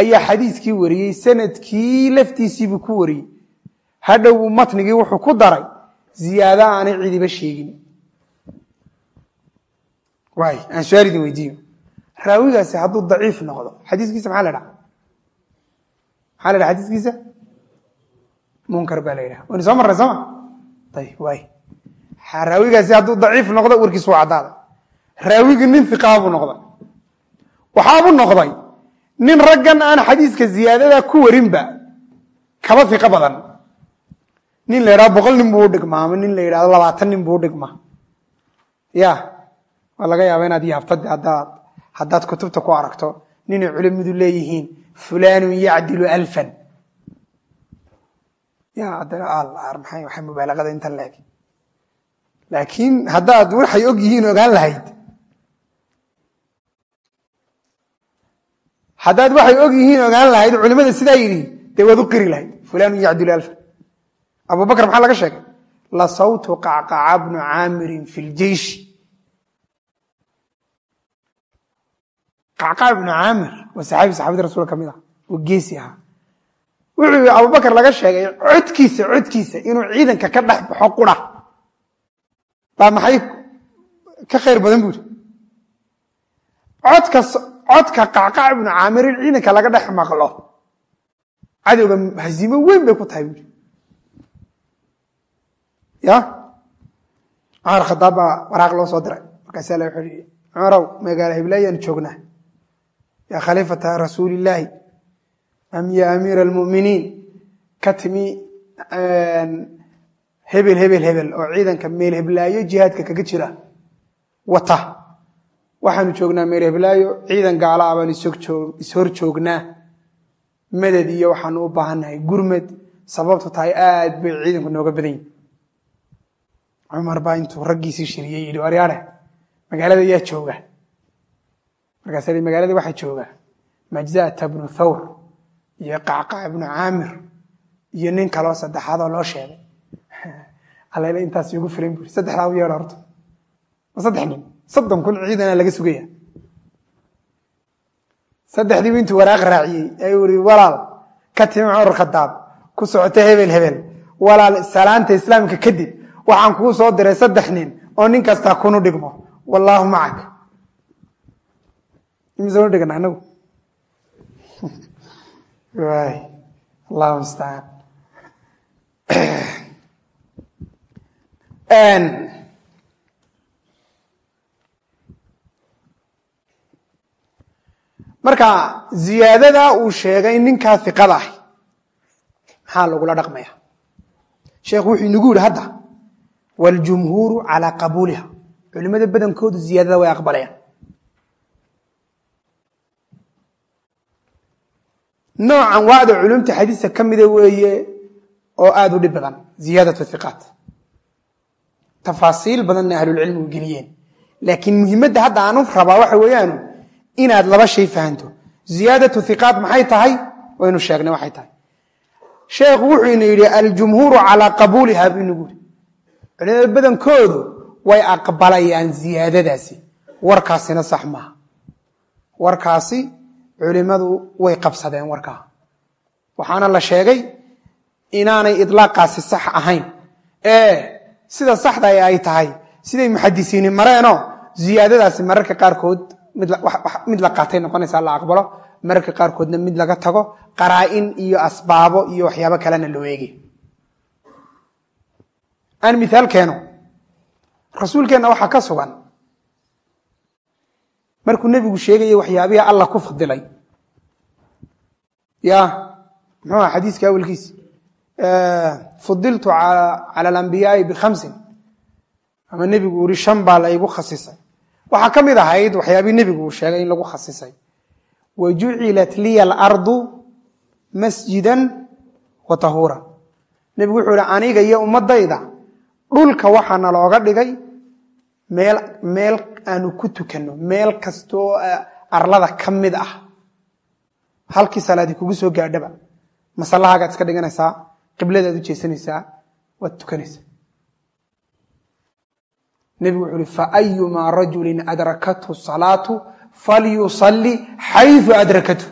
ayaa xadiiskii wariyey sannadkii laftiisiibuu ku wariyey. Hadhow matnigii wuxuu ku daray ziyaado aanay cidiba sheegin. Waay aan su'aal idin weydiiyo. Raawigaasi hadduu daciif noqdo xadiiskiisa maxaa la dhaha maxaa la dhaha xadiiskiisa? Munkar baa la yidhaha. Waynu soo marnay sooma ayib waay raawigaasi hadduu daciif noqdo warkiis waa caddaada raawigii nin hiqaa buu noqday. Waxaabuu noqday nin raggan aan xadiiska ziyaadada ku warinba kaba hiqo badan. Nin la yidhahdo boqol nin buu udhigmaa ama nin la yidhahdo labaatan nin buu udhigmaa ya waa laga yaaba inaad yaabtade haddaad haddaad kutubta ku aragto. Ninay culimadu leeyihiin fulanun yacdilu alfan. Ya waxay mubaalagada intan laeg laakiin haddaad waxay og yihiin ogaan lahayd haddaad waxay og yihiin ogaan lahayd culimada sidaa yidhi dee waad u qiri lahayd? Fulanun yacdilu alfan abu bakr maxaa laga sheegay? La sawtu qacqaca bnu caamirin fi ljeishi qacqac ibnu caamir waa saxaabi saxaabada rasuulka ka mid ah. Oo geesi ahaa. Wuxuu abubakar laga sheegay codkiisa codkiisa inuu ciidanka ka dhex baxo qura. Baa maxay ka khayr badan buuri codka qacqac ibnu caamir in ciidanka laga dhex maqlo. Cadowga hasiimo weyn bay ku tahay. Buuri ya? Cumar khadaab baa waraaq loo soo diray. Markaasa la wuxuu i cumarow magaala hiblaayaanu joognaa. Yaa khaliifata rasuuli illaahi am ya amiira almuminiin? Ka timi hebel hebel hebel oo ciidanka meel heblaayo jihaadka kaga jira. Wata waxaanu joognaa meel heblaayo ciidan gaala ah baan ishor joognaa. Madad iyo waxaanu u baahannahay gurmad sababtu tahay aad bay ciidanku nooga badan yihiin cumar baa intuu raggiisii shiriyey yidhi waryaare magaalada yaa jooga. Markaasa magaalada waxaa jooga majzata bnu thawr iyo qacqac ibnu caamir iyo nin kaloo saddexaadoo loo sheegay. Alal intaas igu filan buri saddexdaa u yeedha horta. Ma saddex nin soddon kun ciidana laga sugaya. Saddexdiibu intuu waraaq raaciyey. Ayuu ii walaal ka timi cumar khadaab ku socota hebel hebel. Walaal salaanta islaamka kadib waxaan kuu soo diray saddex nin oo nin kastaa kunu dhigmo. Wallaahu macak. Imisanu dhigna anagu? Allahu mustacaan marka ziyaadada uu sheegay ninkaa iqada ah maxaa lagula dhaqmaya? Sheekhu wuxuu nagu yihi hadda waljumhuuru calaa qabuuliha. Culimmada badankoodu ziyaadada way aqbalayaan. Noocan waada culumta xadiista ka mida weeye oo aada u dhib badan ziyaadat iqaat tafaasiil badanna ahlulcilmigu geliyeen. Laakiin muhimadda hadda aanu rabaa waxa weeyaanu inaad laba shay fahanto. Ziyaadaة iqaat maxay tahay? Waynu sheegnay waxay tahay. Sheekhu wuxuu ina yidhi aljumhuuru calىa qabuuliha buu inagu yidhi. Culimada badankoodu way aqbalayaan ziyaadadaasi. Warkaasina sax maaha. Warkaasi culimadu way qabsadeen warkaa. Waxaana la sheegay inaanay idlaaqaasi sax ahayn. Ee sida saxda ay tahay siday muxadisiini mareenoo ziyaadadaasi mararka qaarkood mid la qaatay noqonaysaa la aqbalo mararka qaarkoodna mid laga tago qaraa-in iyo asbaabo iyo waxyaabo kalena loo eegay aan miaal keeno rasuulkeenna waxaa ka sugan markuu nebigu sheegaya waxyaabihii alla ku fadilay. Ya muxuu aha xadiiska awelkiis fudiltu cala alambiyaai bikhamsin ama nebigu uri shan baa la igu khasisay waxaa ka mid ahayd waxyaabihii nebigu uu sheegay in lagu khasisay. Wa jucilat liya alardu masjida wa tahuura nebigu wuxuu ihi aniga iyo ummadayda dhulka waxaana looga dhigay meel meel aanu ku tukanno meel kastoo arlada ka mid ah. Halkii salaadii kugu soo gaadhaba masallahagaad iska dhiganaysaa qibladaad u jeesanaysaa waad tukanaysaa nebigu wuxuu uhi faayumaa rajulin adrakathu salaatu falyusalli xayu adrakathu.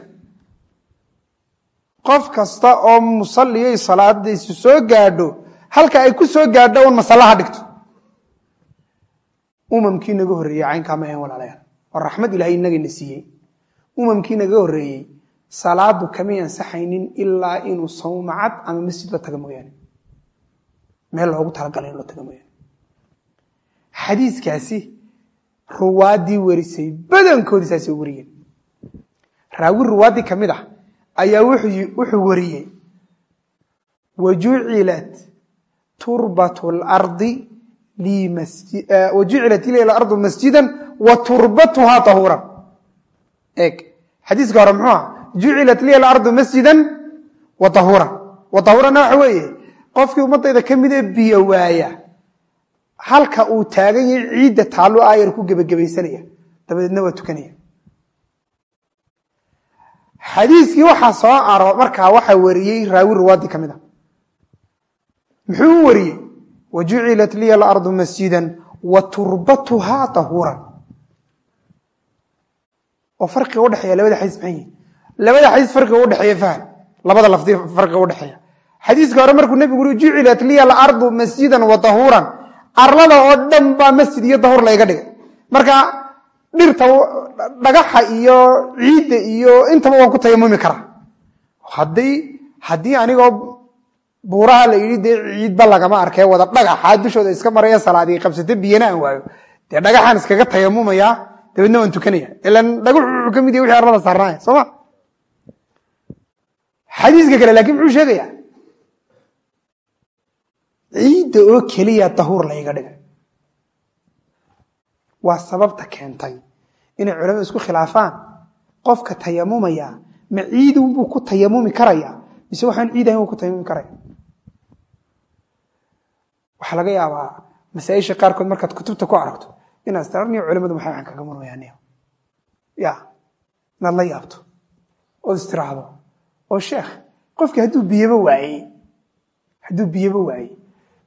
Qof kasta oo musalliyay salaadaysu soo gaadho halka ay ku soo gaadho un masallaha dhigto. Umamkii naga horreeyey caynkaa ma ahayn walaalayaal. Oo raxmad ilahay inagayna siiyey. Umamkii naga horreeyey salaadu kamay ansaxaynin ilaa inuu sawmacad ama masjid la taga mooyaane. Meel loogu talagalay in loo taga mooyaane xadiiskaasi ruwaaddii warisay badankoodii saasay wariyeen. Raawi ruwaaddii ka mid ah ayaa wuxuu wariyey wa jucilat turbat lardi wajucilat liya ardu masjida wa turbatuhaa tahuuran. Eeg xadiiska hore muxuu aha jucilat liya alardu masjida wa tahuuran. Wa tahuuranna waxa weeye qofkii ummadayda ka midee biyo waaya halka uu taagan yahay ciidda taallo aayar ku gebagabaysanaya. Dabadeedna waa tukanaya. Xadiiskii waxaa soo aro markaa waxaa wariyey raawi ruwaadii ka mid a muxuu u wariyey? Wa jucilat liya alardu masjida wa turbatuhaa tahuuran. Oo farqiga udhexeeya labada xadiis maxay yihiin labada xadiis farqiga udhexeeya fahm labada lafdi farqiga udhexeeya xadiiska hore markuu nebigu uri jucilat liya alardu masjidan wa tahuuran arlada oo dhan baa masjid iyo dahuur layga dhigay. Marka dhirta dhagaxa iyo ciidda iyo intaba waan ku tayamumi karaa. Haddii anigoo buuraha la yidhi dee ciidba lagama arkee wada dhagaxa dushooda iska maraya salaadii qabsate biyana aan waayo. Dee dhagaxaan iskaga tayamumayaa dabeedna waan tukanaya. Ilan dhagax wuxuu ka mid yahay wixii arlada saarnaaya soo ma? Xadiiska kale laakiin muxuu sheegayaa ciidda oo keliya dahuur layga dhigay. Waa sababta keentay inay culamadu isku khilaafaan. Qofka tayamumaya ma ciidunbuu ku tayamumi karaya mise waxaan ciid ahayn ku tayamumi karaya? Waxaa laga yaabaa masaaisha qaarkood markaad kutubta ku aragto inaad istararniyo culimadu maxay waxaan kaga murmayaan ya inaad la yaabto ood istiraahdo oo sheekh qofkii hadduu biyaba waayey hadduu biyaba waayey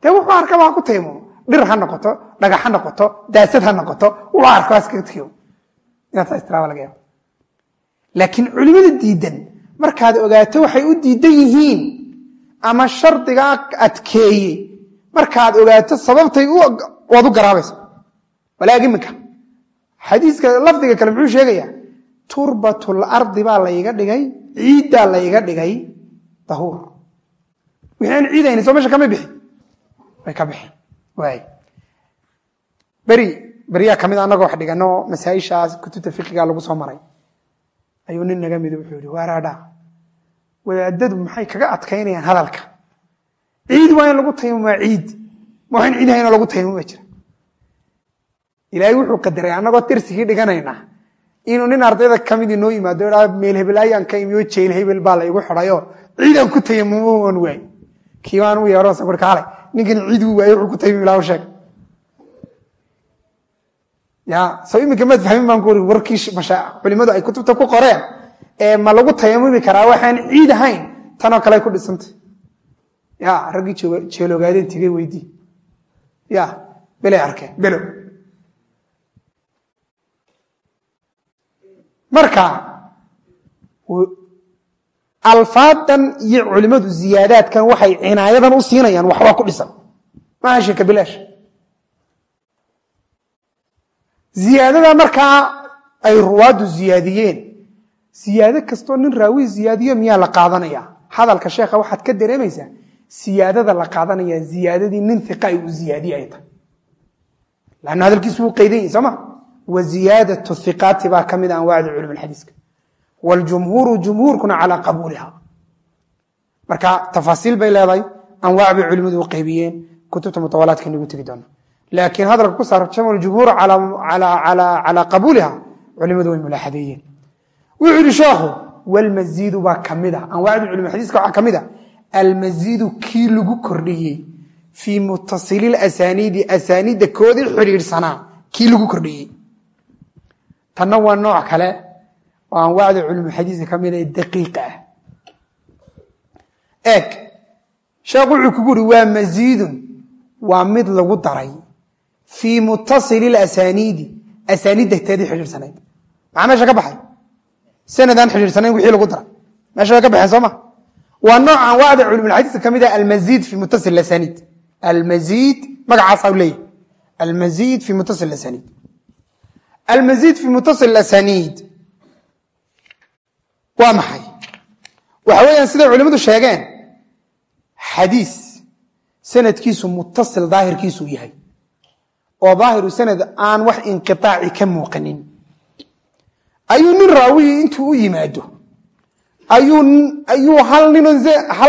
dee wuxuu arkaba ha ku tayamumo dhir ha noqoto dhagax ha noqoto daasad ha noqoto wuxuu arko haskaga tukiyo inaad saa istiraaba laga yaabo. Laakiin culimada diidan markaad ogaato waxay u diidan yihiin ama shardigaa adkeeye markaad ogaato sababtay waad u garaabaysa walaag iminka xadiiska lafdiga kale muxuu sheegayaa turbatul ardi baa layga dhigay ciiddaa layga dhigay dahuur. Wixii aan ciid hayni soo meesha kama bixin way ka bixin waay beri beriyaa ka mid annagoo wax dhigano masaaishaas kutubta fiqiga lagu soo maray. Ayuu nin naga mid wuxuu yihi waaraadha wadaadadu maxay kaga adkaynayaan hadalka? Ciid waa in lagu tayamumaa ciid. Ma waa in ciid hayno lagu tayamuma jira. Ilaahay wuxuu qadaray annagoo tirsigii dhiganaynaa inuu nin ardayda ka mid inoo yimaado meel hebelaayaan ka imiyo jeyl hebel baa la igu ciidaan ku tayamumo aan waay kii baan u yeero sabir kaale. Ninkan ciid uu waaye wuxuu ku tayamumi laha sheeg. Ya soo iminka maad fahmin baan ku uri warkii culimadu ay kutubta ku qoreen ee ma lagu tayamumi karaa waxaan ciid ahayn tanoo kale ku dhisantay. Ya raggii jeeloogaadeen tigay weydii ya belay arkeen belo marka alfaadan iyo culimadu ziyaadaadkan waxay cinaayadan u siinayaan waxbaa ku dhisan. Maaha shirka bilaash. Ziyaadada markaa ay ruwaaddu ziyaadiyeen. Siyaado kastoo nin raawi ziyaadiyo miyaa la qaadanaya? Hadalka sheekha waxaad ka dareemaysaa siyaadada la qaadanaya ziyaadadii nin iqa ay u ziyaadiye ay tahay lanna hadalkiisu wuu qaydan yahi sooma wa ziyaadatu hiqaati baa ka mid a anwaacda culum waljumhuuru jumhuurkuna calaa qabuuliha marka tafaasiil bay leedahay anwaac bay culimadu u qaybiyeen kutubta mutawalaadka nagu tegi doona laakiin hadalka ku saarjam jumhuur calaa qabuuliha culimadu way mulaaxadeeyeen wuxuu yihi sheekhu walmaziidu baa ka mid a anwaacda culum xadiiska waxaa ka mid a almaziidu kii lagu kordhiyey fii mutasili asaniidi asaaniidda koodii xidhiidhsanaa kii lagu kordhiyey tanna waa nooc kale oo anwaacda culumuxadiiska ka mida daqiiqa ah eeg sheekh wuxuu kugu uri waa maziidun waa mid lagu daray fii mutasili asaniidi asaaniidda teedii xidhiidhsanayd maxaa meesha ka baxay sanadaan xidhiidhsanayn wixii lagu daray meesha way ka baxeen soo ma waa nooc anwaacda culumulxadiiska ka mid ah almaziid fi muttasil asaniid almaziid magacaasaa leeyahy almaziid fi muttasil asaniid asaniid waa maxay? Waxa weeyaan siday culimmadu sheegeen xadiis sanadkiisu muttasil daahirkiisu yahay oo daahiru sanad aan wax inqiaaci ka muuqanin. Ayuu nin raawiyi intuu u yimaado. Ayuu hal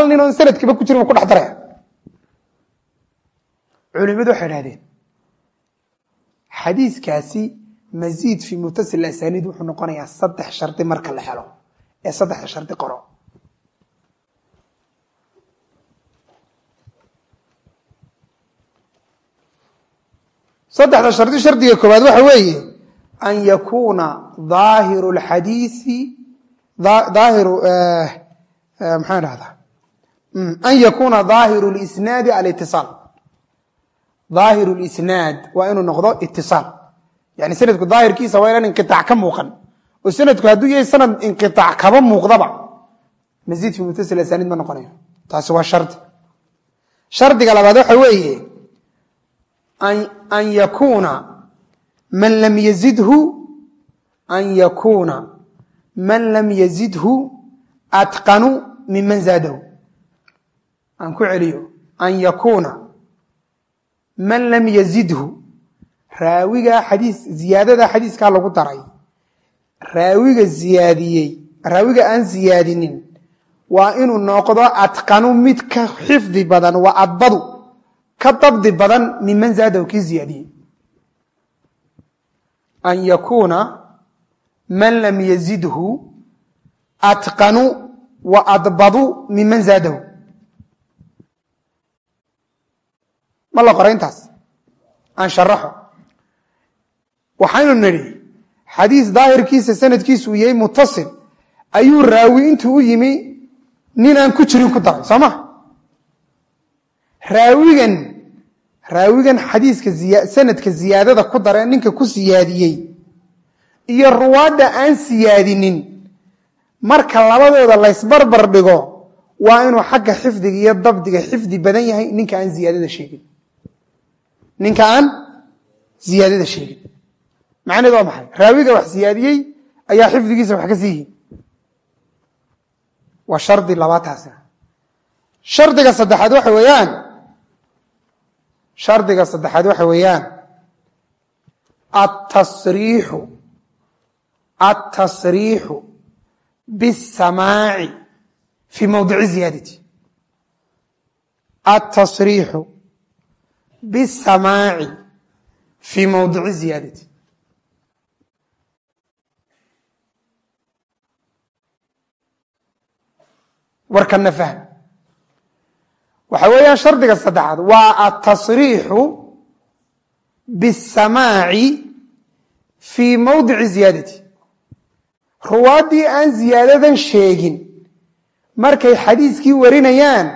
ninoon sanadkiiba ku jirin ku dhex daraya culimadu waxay idhahdeen xadiiskaasi masiid fii mutasil asaniid wuxuu noqonayaa saddex shardi marka la helo ee saddexda shardi qoro. Saddexda shardi shardiga koowaad waxa weeye an yakuuna daahiru lxadiisi daahiru maxaan dhahdaa an yakuuna daahiru lisnaadi alitisaal daahiru lisnaad waa inuu noqdo itisaal yani sanadku daahirkiisa waa inaan inqiaac ka muuqan oo sanadku hadduu yahay sanad inqiaac kaba muuqdaba. Masiid fi mutasil asaniid ma noqonayo. Taasi waa shardi shardiga labaad waxa weeye an yakuuna man lam yazidhu an yakuuna man lam yazidhu atqanu miman zaadahu. Aan ku celiyo an yakuuna man lam yazidhu raawiga xadiis ziyaadada xadiiskaa lagu daray raawiga ziyaadiyey raawiga aan ziyaadinin waa inuu noqdo atqanu mid ka xifdi badan waa adbadu ka dabdi badan miman zaadahu kii ziyaadiyey. An yakuuna man lam yazidhu atqanu wa adbadu miman zaadahu. Ma la qora intaas? Aan sharaxo waxaynu nidhi xadiis daahirkiisa sanadkiisu yahay mutasil ayuu raawi intuu u yimi nin aan ku jirin ku daray soo ma raawigan raawigan xadiiska sanadka ziyaadada ku dara ninka ku siyaadiyey iyo ruwaadda aan siyaadinin marka labadooda laysbarbar dhigo waa inuu xagga xifdiga iyo dabdiga xifdi badan yahay ninka aan ziyaadada sheegin. Ninka aan ziyaadada sheegin macnaheed waa maxay? Raawiga wax siyaadiyey ayaa xifdigiisa wax ka sii yihiin waa shardi labaataasna. Shardiga saddexaad waxa weeyaan. Shardiga saddexaad waxa weeyaan. Atasriixu atasriixu biاsamaaci fii mowdici ziyaadati. Atasriixu biاsamaaci fii mowdici ziyaadati warkana fahm waxa weeyaan shardiga saddexaad waa atasriixu biاsamaaci fii mowdici ziyaadati. Ruwaaddii aan ziyaadadan sheegin markay xadiiskii warinayaan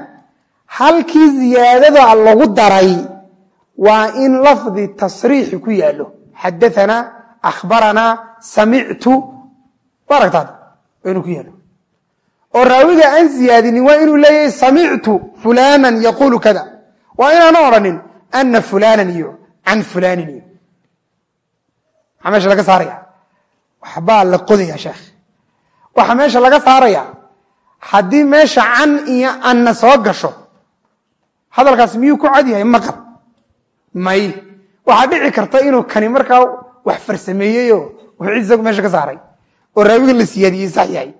halkii ziyaadada lagu daray waa in lafdi tasriixi ku yaalo xadaanaa akhbaranaa samictu aragtaad waa inuu ku yaalo oo raawiga aan ziyaadinin waa inuu leeyahay samictu fulanan yaquulu kada. Waa inaana odhanin ana fulanan iyo can fulanin iyo. Maxaa meesha laga saaraya. Waxbaa la qodaya sheekh. Waxaa meesha laga saaraya haddii meesha can iyo anna soo gasho hadalkaas miyuu ku cad yahay? Maqal may. Waxaa dhici karta inuu kani markaa wax farsameeyeyo wuxuu isagu meesha ka saaray oo raawiga la siyaadiyey sax yahay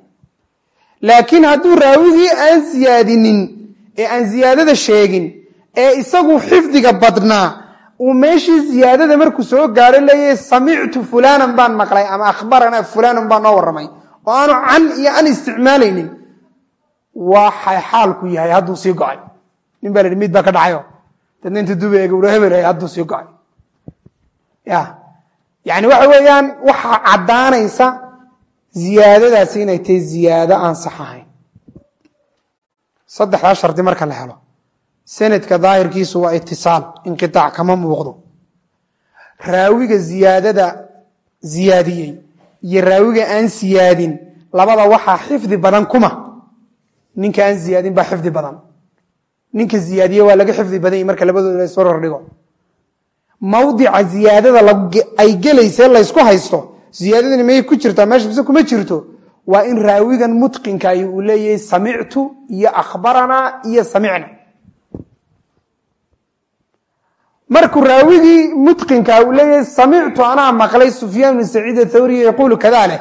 laakiin hadduu raawigii aan siyaadinin ee aan ziyaadada sheegin ee isagu xifdiga badnaa uu meeshii ziyaadada markuu soo gaaro leeyahay samictu fulanan baan maqlay ama akhbaranaa fulanan baan noo warramay oo aanu can iyo an isticmaalaynin waxay xaalku yahay hadduu sii go'ay. Nin baa la yidhi mid baa ka dhacayo dadna inta duba ura hebel hadduu sii go'ay. Ya yani waxa weeyaan waxaa caddaanaysa ziyaadadaasi inay tahay ziyaado aan sax ahayn. Saddexdaa shardi marka la helo. Sanadka daahirkiisu waa itisaal inqiaac kama muuqdo. Raawiga ziyaadada ziyaadiyey iyo raawiga aan siyaadin labada waxaa xifdi badan kuma. Ninka aan ziyaadin baa xifdi badan. Ninka ziyaadiye waa laga xifdi badan marka labadooda la isbaror dhigo mawdica ziyaadada ay gelayse laysku haysto ziyaadadani may ku jirtaa meesha mise kuma jirto. Waa in raawigan mutqinkaay uu leeyahay samictu iyo akhbaranaa iyo samicna. Markuu raawigii mutqinkaa uu leeyahay samictu anaa maqlay sufyaan bin saciid athawriy yaquulu kadaa leh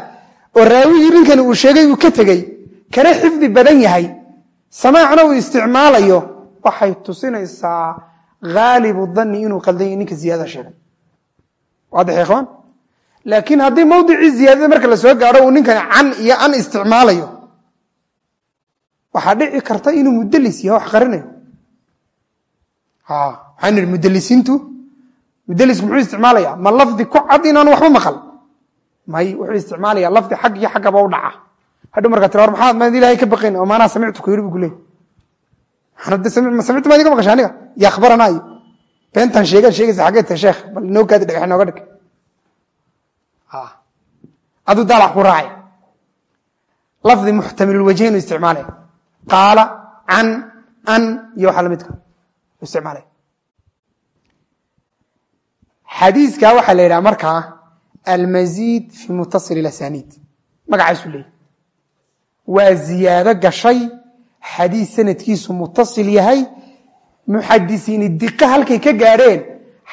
oo raawigii ninkani uu sheegay uu ka tegey kana xifdi badan yahay. Samaacna uu isticmaalayo waxay tusinaysaa haalibu dhanni inuu qaldan yahy ninka ziyaadada sheegay. Waadix ya ikhwaan laakiin haddii mawdicii ziyaadada marka la soo gaadho uu ninkani can iyo an isticmaalayo waxaa dhici karta inuu mudelis yaho wax qarinayo. Waxaan idhi mudelisiintu mudelisku muxuu isticmaalaya ma lafdi ku cad inaan waxba maqal? May wuxuu isticmaalaya lafdi xag iyo xaggaba u dhaca. Hadhow markaa tira war maxaad maad ilahay ka baqayn? Oo maanaa samictu ku yidhi bu kuleey samictu maad iga maqasha aniga? Iyo akhbaranaa iyo beentaan sheegaysa tahay sheekh bal inoo kaadi dhagax inooga aduu daalac ku raacay. Lafdi muxtamilulwajhayn u isticmaalaya qaala can an iyo waxaa lamidka isticmaalaya xadiiska waxaa la yidhaha markaa almaziid fi mutasil asaniid magacaasuu leeyay waa ziyaado gashay xadiis sanadkiisu mutasil yahay muxadisiini diqa halkay ka gaadheen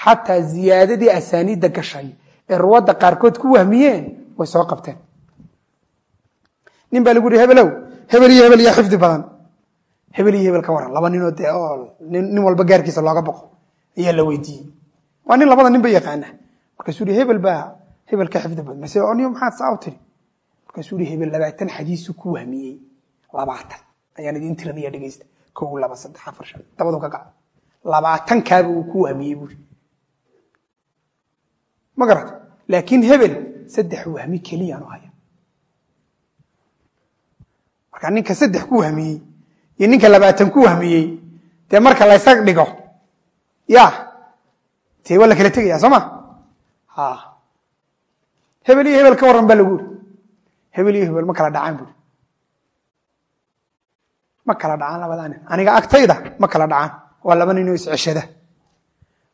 xataa ziyaadadii asaaniidda gashay ee ruwadda qaarkood ku wahmiyeen way soo qabteen. nin baa lagu yihi hebelow hebel iyo hebel yaa xifdi badan. Hebel iyo hebel ka waran laba ninoo dee oo nin walba gaarkiisa looga boqo ayaa la weydiiyey. Waa nin labada nin ba yaqaana markaasuu yihi hebel baa hebel ka xifdi badan. Mase niyo maxaad saa u tiri? Markaasuu yihi hebel labaatan xadiisu ku wahmiyey labaatan. Ayaan idin tirinaya dhegeysta kow laba saddex afar shan dabadu ka kaca labaatankaaba uu ku wahmiyey buuri ma garata laakiin hebel saddex wahmi keliyaanu haya marka ninka saddex ku wahmiyey iyo ninka labaatan ku wahmiyey dee marka laysag dhigo ya dee waa la kala tegaya soo ma? Hebel iyo hebel ka warran baa lagu uri hebel iyo hebel ma kala dhacaan buuri ma kala dhacaan labadaa nin aniga agtayda ma kala dhacaan. Waa laba ninoo isceshada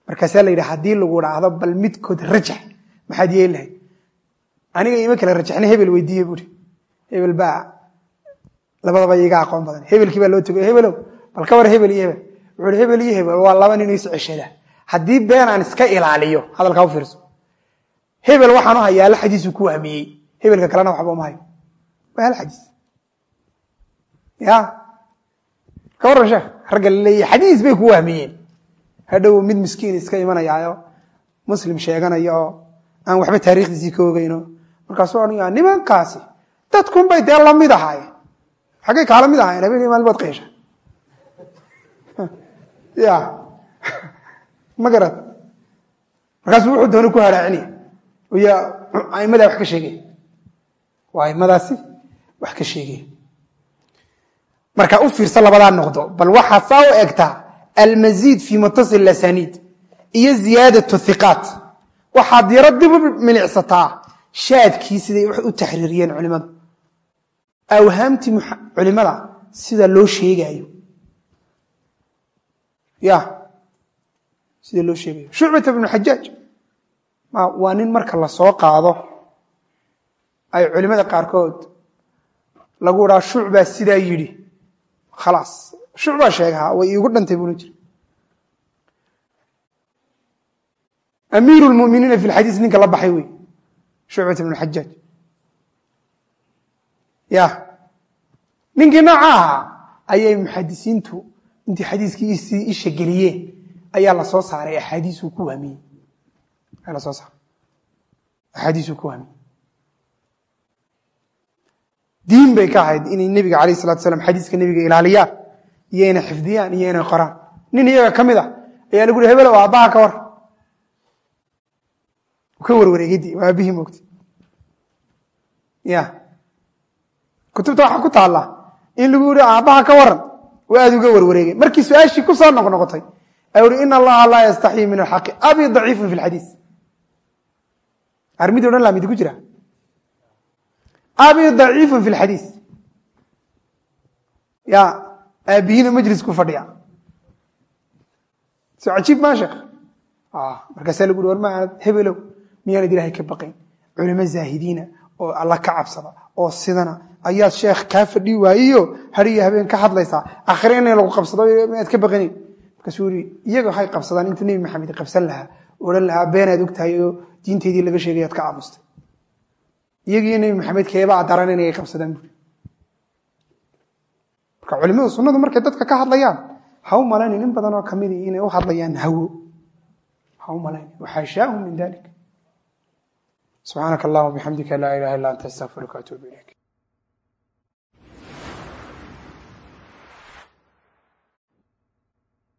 markaasaa la yidhi haddii lagu dhaahdo bal midkood rajax. Maxaad yeeli aniga ima kala rajaxna hebel weydiiye buuri hebel baa labadaba iga aqoon badan. Hebelkii baa loo tegay hebelow bal ka war hebel iyo hebel. Wuxuu hebel iyo hebel waa laba ninoo isceshada haddii been aan iska ilaaliyo hadalkaa u fiirso. Hebel waxaanu hayaa hal xadiisu ku wahmiyey hebelka kalena waxba uma hayo. Waa hal xadiis. Ya? Ka warran sheekh ragga la leeyahy xadiis bay ku wahmiyeen hadhow mid miskiin iska imanayaayo muslim sheeganaya oo aan waxba taariikhdiisii ka ogeyno markaasuu odhanaya nimankaasi dadkunbay dee la mid ahaayeen. Xaggay kaala mid ahaayeen habeen maalin baad qeesha. Ya ma garad? Markaasuu wuxuu doona ku haraacinaya ya aimadaa wax ka sheegaya waa aimadaasi wax ka sheegaya marka u fiirsa labadaa noqdo bal waxaad saa u egtaa almaziid fi mutasil asaniid iyo ziyaadatu hiqaat waxaad yaro dib u milicsataa shaadkii siday wax u taxriiriyeen culimadu. Awhaamtii culimada sida loo sheegaayo. Ya. Sida loo sheegayo shucbata bnu xajaaj waa nin marka la soo qaado ay culimada qaarkood lagu dhaha shucbaa sidaa yidhi. Khalaas. Shucbaa sheegaha way iigu dhantay buna jiri. Amiiru lmuminiina fi lxadiis ninka la baxay wey shucbata bnu xajaaj ya ninkii nooca ahaa ayay muxadisiintu intii xadiiskii sii isha geliyeen ayaa la soo saaray axaadiisuu ku wahmiyey ayaa la soo saaray axaadiisuu ku wahmiyey diin bay ka ahayd inay nebiga alayh salatu slam xadiiska nebiga ilaaliyaan iyo inay xifdiyaan iyo inay qoraan nin iyaga ka mid a ayaa lagu ui hebelow aabbaha ka war ka warwareegadi waa aabihii moogta ya kutubta waxaa ku taalla in lagu yihi aabbaha ka waran waa aad uga warwareegay. Markii su'aashii ku soo noqnoqotay ay uhi in allaha laa yastaxyi min alxaqi. Abi daciifun fi lxadiis armidii odhan laa midi ku jira. Abi daciifun fi lxadiis ya aabihiina majlisku fadhiya. So cajiib maa sheekh? Markaasaa lagu ui war ma aanad hebelow miyaanad ilaahay ka baqayn culimo zaahidiina oo alla ka cabsada oo sidana ayaad sheekh kaa fadhi waayeyo hariyo habeen ka hadlaysaa akhire in lagu qabsado miyaad ka baqanayn markaasuu iyaga waxay qabsadaan intuu nebi maxamed qabsan lahaa odhan lahaa beenaad ogtahay oo diinteedii laga sheegayaad ka aamustay iyagiiyo nebi maxamed keebaa daran inay qabsadaan buuri marka culimada sunnadu markay dadka ka hadlayaan ha u malaynin in badan oo kamidi inay u hadlayaan hawo. Ha u malaynin waxaashaahum min dalik subxaanaka allahuma bixamdika laa ilaha illa anta astaqfiruka atuubu ilayk